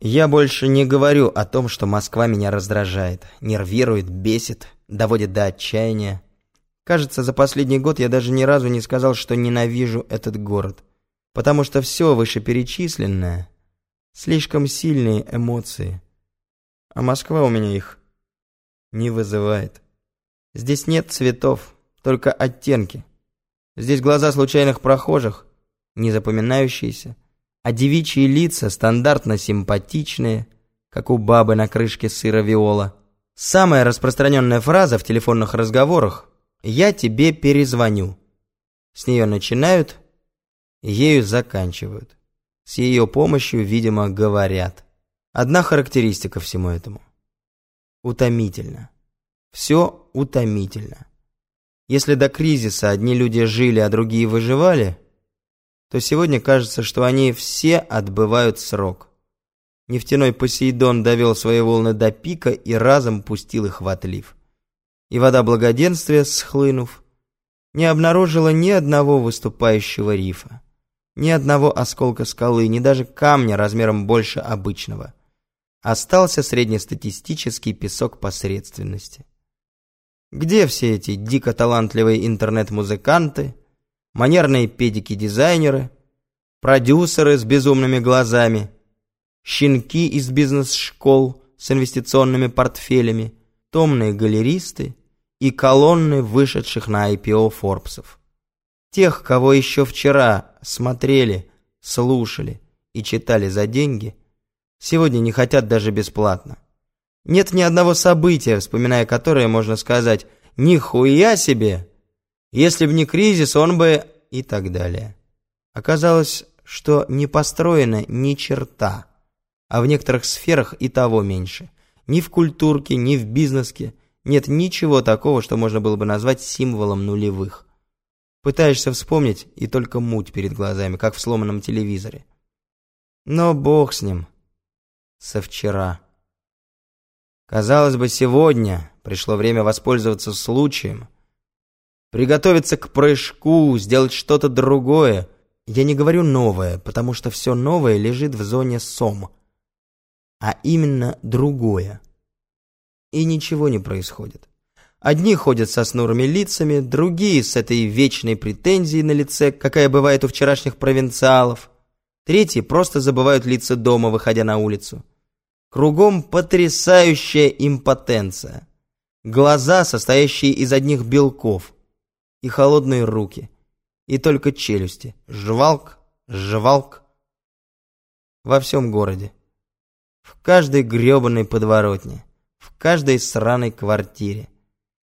Я больше не говорю о том, что Москва меня раздражает, нервирует, бесит, доводит до отчаяния. Кажется, за последний год я даже ни разу не сказал, что ненавижу этот город. Потому что все вышеперечисленное – слишком сильные эмоции. А Москва у меня их не вызывает. Здесь нет цветов, только оттенки. Здесь глаза случайных прохожих, не запоминающиеся, а девичьи лица стандартно симпатичные, как у бабы на крышке сыра виола. Самая распространенная фраза в телефонных разговорах «Я тебе перезвоню». С нее начинают, ею заканчивают. С ее помощью, видимо, говорят. Одна характеристика всему этому. Утомительно. Все утомительно. Если до кризиса одни люди жили, а другие выживали – то сегодня кажется, что они все отбывают срок. Нефтяной Посейдон довел свои волны до пика и разом пустил их в отлив. И вода благоденствия, схлынув, не обнаружила ни одного выступающего рифа, ни одного осколка скалы, ни даже камня размером больше обычного. Остался среднестатистический песок посредственности. Где все эти дико талантливые интернет-музыканты, манерные педики-дизайнеры, продюсеры с безумными глазами, щенки из бизнес-школ с инвестиционными портфелями, томные галеристы и колонны вышедших на IPO Форбсов. Тех, кого еще вчера смотрели, слушали и читали за деньги, сегодня не хотят даже бесплатно. Нет ни одного события, вспоминая которое можно сказать «Нихуя себе!» Если бы не кризис, он бы... и так далее. Оказалось, что не построена ни черта, а в некоторых сферах и того меньше. Ни в культурке, ни в бизнеске нет ничего такого, что можно было бы назвать символом нулевых. Пытаешься вспомнить, и только муть перед глазами, как в сломанном телевизоре. Но бог с ним. Со вчера. Казалось бы, сегодня пришло время воспользоваться случаем – Приготовиться к прыжку, сделать что-то другое. Я не говорю новое, потому что все новое лежит в зоне СОМ. А именно другое. И ничего не происходит. Одни ходят со снурыми лицами, другие с этой вечной претензией на лице, какая бывает у вчерашних провинциалов. Третьи просто забывают лица дома, выходя на улицу. Кругом потрясающая импотенция. Глаза, состоящие из одних белков и холодные руки, и только челюсти. Жвалк, жвалк. Во всем городе. В каждой грёбаной подворотне. В каждой сраной квартире.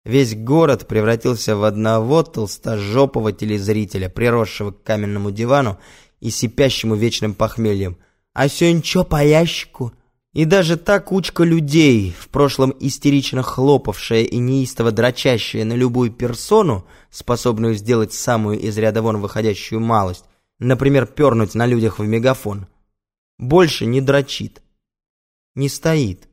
Весь город превратился в одного толстожопого телезрителя, приросшего к каменному дивану и сипящему вечным похмельем. «А сегодня чё по ящику?» И даже та кучка людей, в прошлом истерично хлопавшая и неистово дрочащая на любую персону, способную сделать самую из ряда вон выходящую малость, например, пернуть на людях в мегафон, больше не дрочит, не стоит.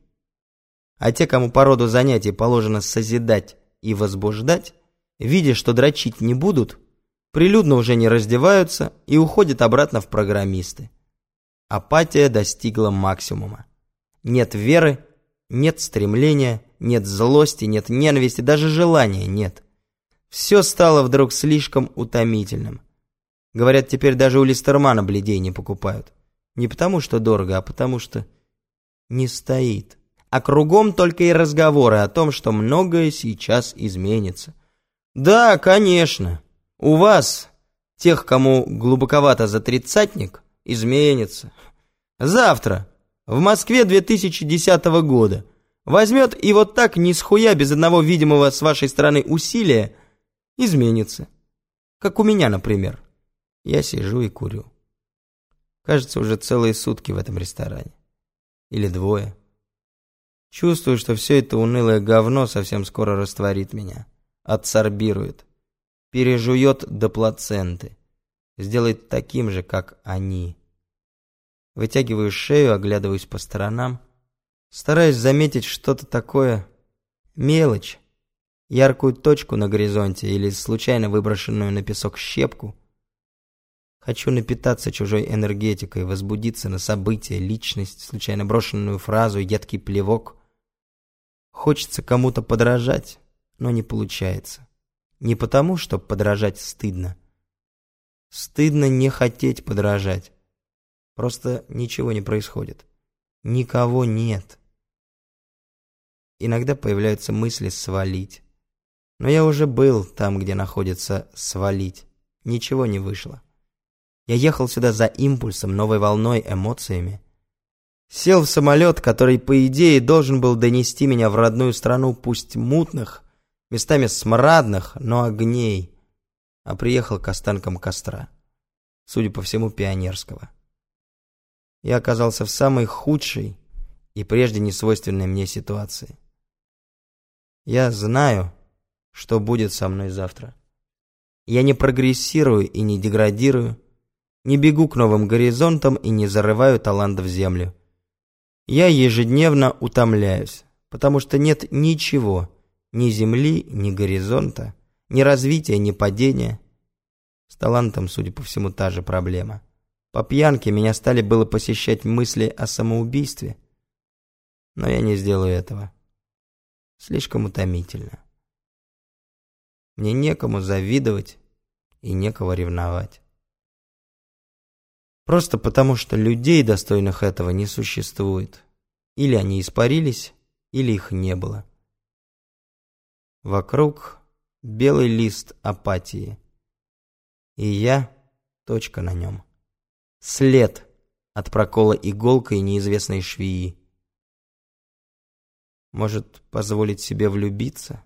А те, кому по роду занятий положено созидать и возбуждать, видя, что дрочить не будут, прилюдно уже не раздеваются и уходят обратно в программисты. Апатия достигла максимума. Нет веры, нет стремления, нет злости, нет ненависти, даже желания нет. Все стало вдруг слишком утомительным. Говорят, теперь даже у Листермана бледей не покупают. Не потому, что дорого, а потому, что не стоит. А кругом только и разговоры о том, что многое сейчас изменится. Да, конечно, у вас, тех, кому глубоковато за тридцатник, изменится. Завтра в Москве 2010 года. Возьмет и вот так, ни с хуя, без одного видимого с вашей стороны усилия, изменится. Как у меня, например. Я сижу и курю. Кажется, уже целые сутки в этом ресторане. Или двое. Чувствую, что все это унылое говно совсем скоро растворит меня. Отсорбирует. Пережует до плаценты. Сделает таким же, как они. Вытягиваю шею, оглядываюсь по сторонам. Стараюсь заметить что-то такое... Мелочь. Яркую точку на горизонте или случайно выброшенную на песок щепку. Хочу напитаться чужой энергетикой, возбудиться на события, личность, случайно брошенную фразу, едкий плевок. Хочется кому-то подражать, но не получается. Не потому, что подражать стыдно. Стыдно не хотеть подражать. Просто ничего не происходит. Никого нет. Иногда появляются мысли свалить. Но я уже был там, где находится свалить. Ничего не вышло. Я ехал сюда за импульсом, новой волной, эмоциями. Сел в самолет, который, по идее, должен был донести меня в родную страну, пусть мутных, местами смрадных, но огней, а приехал к останкам костра, судя по всему, пионерского. Я оказался в самой худшей и прежде не свойственной мне ситуации. Я знаю, что будет со мной завтра. Я не прогрессирую и не деградирую, не бегу к новым горизонтам и не зарываю талант в землю. Я ежедневно утомляюсь, потому что нет ничего, ни земли, ни горизонта, ни развития, ни падения. С талантом, судя по всему, та же проблема. По пьянке меня стали было посещать мысли о самоубийстве, но я не сделаю этого. Слишком утомительно. Мне некому завидовать и некого ревновать. Просто потому, что людей, достойных этого, не существует. Или они испарились, или их не было. Вокруг белый лист апатии. И я — точка на нем. След от прокола иголкой неизвестной швеи. Может, позволить себе влюбиться,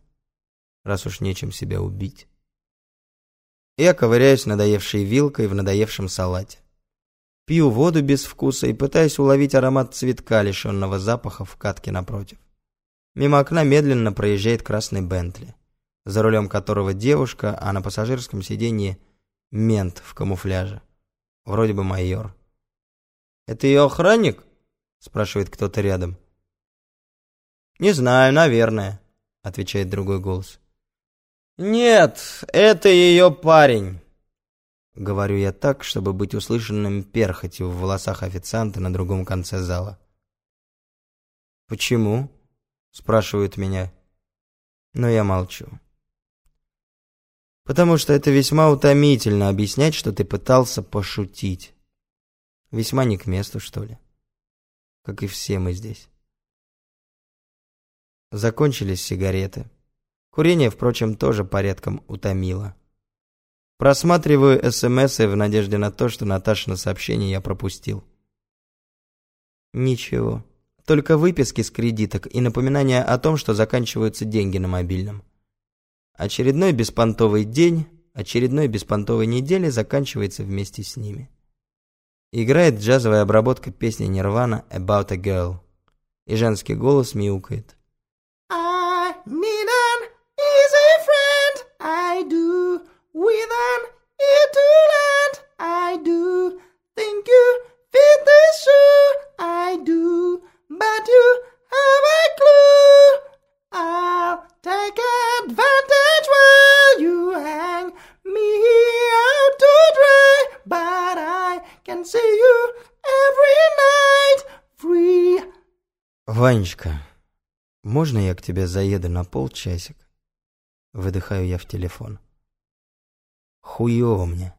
раз уж нечем себя убить? Я ковыряюсь надоевшей вилкой в надоевшем салате. Пью воду без вкуса и пытаюсь уловить аромат цветка, лишенного запаха в катке напротив. Мимо окна медленно проезжает красный Бентли, за рулем которого девушка, а на пассажирском сиденье мент в камуфляже. Вроде бы майор. «Это ее охранник?» – спрашивает кто-то рядом. «Не знаю, наверное», – отвечает другой голос. «Нет, это ее парень». Говорю я так, чтобы быть услышанным перхотью в волосах официанта на другом конце зала. «Почему?» – спрашивают меня. Но я молчу. Потому что это весьма утомительно объяснять, что ты пытался пошутить. Весьма не к месту, что ли. Как и все мы здесь. Закончились сигареты. Курение, впрочем, тоже порядком утомило. Просматриваю СМС в надежде на то, что Наташина сообщение я пропустил. Ничего. Только выписки с кредиток и напоминания о том, что заканчиваются деньги на мобильном. Очередной беспонтовый день, очередной беспонтовой недели заканчивается вместе с ними. Играет джазовая обработка песни Нирвана «About a Girl». И женский голос мяукает. See you every night free. Ванечка, можно я к тебе заеду на полчасика? Выдыхаю я в телефон. Хуёво мне.